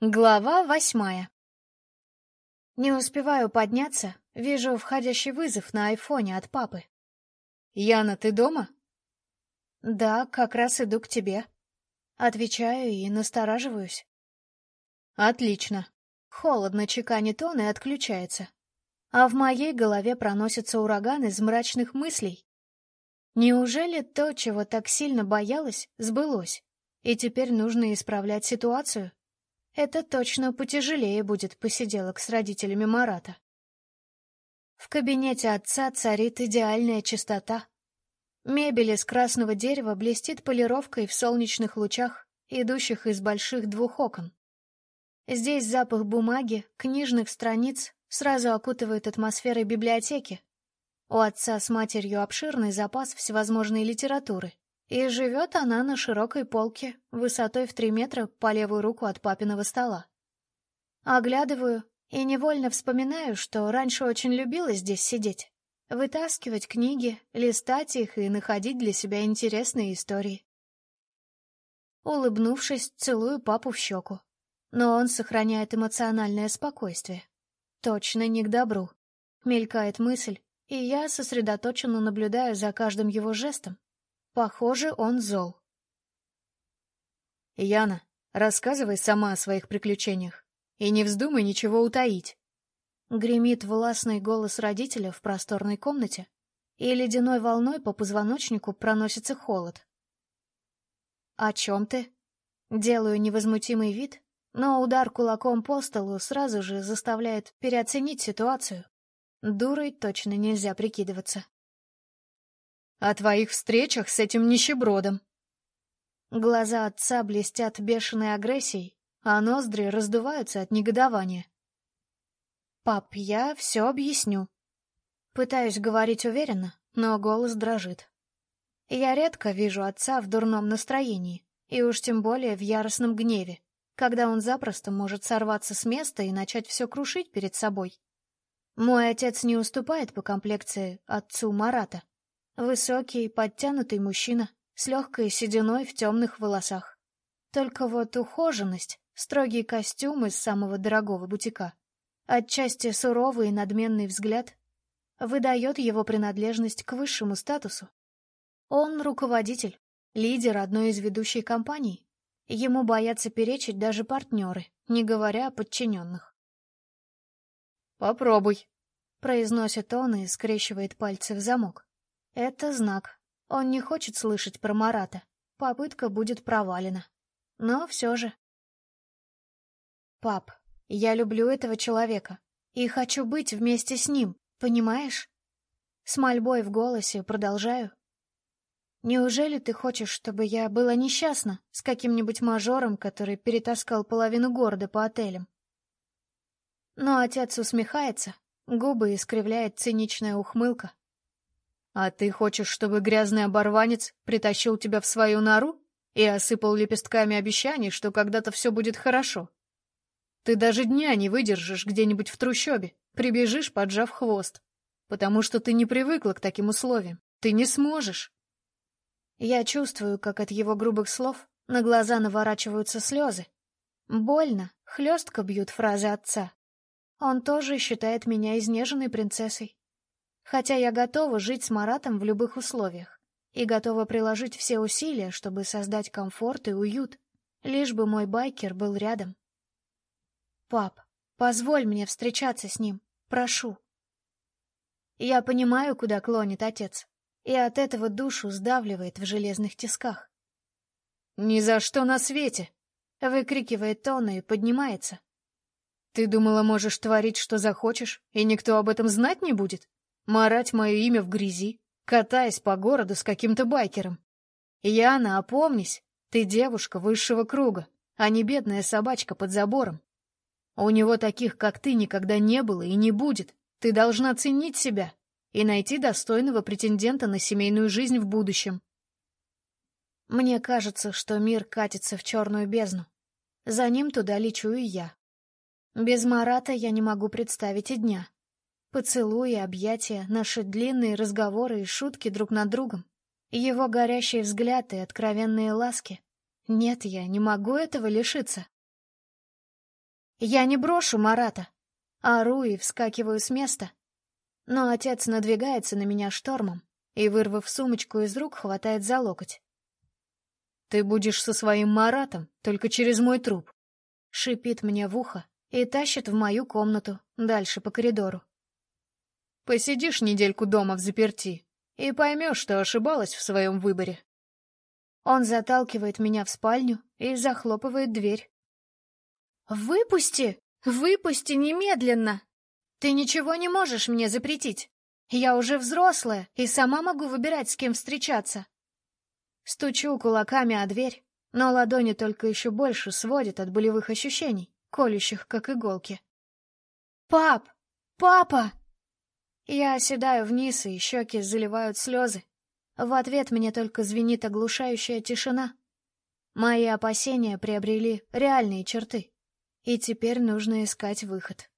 Глава восьмая Не успеваю подняться, вижу входящий вызов на айфоне от папы. «Яна, ты дома?» «Да, как раз иду к тебе». Отвечаю и настораживаюсь. «Отлично». Холодно чеканит он и отключается. А в моей голове проносится ураган из мрачных мыслей. Неужели то, чего так сильно боялась, сбылось, и теперь нужно исправлять ситуацию? Это точно потяжелее будет посиделок с родителями Марата. В кабинете отца царит идеальная чистота. Мебель из красного дерева блестит полировкой в солнечных лучах, идущих из больших двух окон. Здесь запах бумаги, книжных страниц сразу окутывает атмосферой библиотеки. У отца с матерью обширный запас всевозможной литературы. И живет она на широкой полке, высотой в три метра по левую руку от папиного стола. Оглядываю и невольно вспоминаю, что раньше очень любила здесь сидеть. Вытаскивать книги, листать их и находить для себя интересные истории. Улыбнувшись, целую папу в щеку. Но он сохраняет эмоциональное спокойствие. Точно не к добру. Мелькает мысль, и я сосредоточенно наблюдаю за каждым его жестом, Похоже, он зол. Яна, рассказывай сама о своих приключениях и не вздумай ничего утаить. Гремит властный голос родителя в просторной комнате, и ледяной волной по позвоночнику проносится холод. «О чем ты?» Делаю невозмутимый вид, но удар кулаком по столу сразу же заставляет переоценить ситуацию. Дурой точно нельзя прикидываться. О твоих встречах с этим нищебродом. Глаза отца блестят бешеной агрессией, а ноздри раздуваются от негодования. «Пап, я все объясню». Пытаюсь говорить уверенно, но голос дрожит. Я редко вижу отца в дурном настроении, и уж тем более в яростном гневе, когда он запросто может сорваться с места и начать все крушить перед собой. Мой отец не уступает по комплекции отцу Марата. Высокий, подтянутый мужчина с легкой сединой в темных волосах. Только вот ухоженность, строгий костюм из самого дорогого бутика, отчасти суровый и надменный взгляд выдает его принадлежность к высшему статусу. Он руководитель, лидер одной из ведущей компаний. Ему боятся перечить даже партнеры, не говоря о подчиненных. «Попробуй», — произносит он и скрещивает пальцы в замок. Это знак. Он не хочет слышать про Марата. Попытка будет провалена. Но все же. Пап, я люблю этого человека и хочу быть вместе с ним, понимаешь? С мольбой в голосе продолжаю. Неужели ты хочешь, чтобы я была несчастна с каким-нибудь мажором, который перетаскал половину города по отелям? Но отец усмехается, губы искривляет циничная ухмылка. «А ты хочешь, чтобы грязный оборванец притащил тебя в свою нору и осыпал лепестками обещаний, что когда-то все будет хорошо? Ты даже дня не выдержишь где-нибудь в трущобе, прибежишь, поджав хвост, потому что ты не привыкла к таким условиям. Ты не сможешь». Я чувствую, как от его грубых слов на глаза наворачиваются слезы. Больно, хлестко бьют фразы отца. Он тоже считает меня изнеженной принцессой, Хотя я готова жить с Маратом в любых условиях и готова приложить все усилия, чтобы создать комфорт и уют, лишь бы мой байкер был рядом. Пап, позволь мне встречаться с ним, прошу. Я понимаю, куда клонит отец, и от этого душу сдавливает в железных тисках. «Ни за что на свете!» — выкрикивает он и поднимается. «Ты думала, можешь творить, что захочешь, и никто об этом знать не будет?» Марать мое имя в грязи, катаясь по городу с каким-то байкером. Яна, опомнись, ты девушка высшего круга, а не бедная собачка под забором. У него таких, как ты, никогда не было и не будет. Ты должна ценить себя и найти достойного претендента на семейную жизнь в будущем. Мне кажется, что мир катится в черную бездну. За ним туда лечу и я. Без Марата я не могу представить и дня. Поцелуи, объятия, наши длинные разговоры и шутки друг над другом. Его горящий взгляд и откровенные ласки. Нет, я не могу этого лишиться. Я не брошу Марата. Ору и вскакиваю с места. Но отец надвигается на меня штормом и, вырвав сумочку из рук, хватает за локоть. «Ты будешь со своим Маратом только через мой труп», — шипит мне в ухо и тащит в мою комнату, дальше по коридору. «Посидишь недельку дома в заперти и поймешь, что ошибалась в своем выборе». Он заталкивает меня в спальню и захлопывает дверь. «Выпусти! Выпусти немедленно! Ты ничего не можешь мне запретить. Я уже взрослая и сама могу выбирать, с кем встречаться». Стучу кулаками о дверь, но ладони только еще больше сводят от болевых ощущений, колющих, как иголки. «Пап! Папа!» Я оседаю вниз, и щеки заливают слезы. В ответ мне только звенит оглушающая тишина. Мои опасения приобрели реальные черты, и теперь нужно искать выход.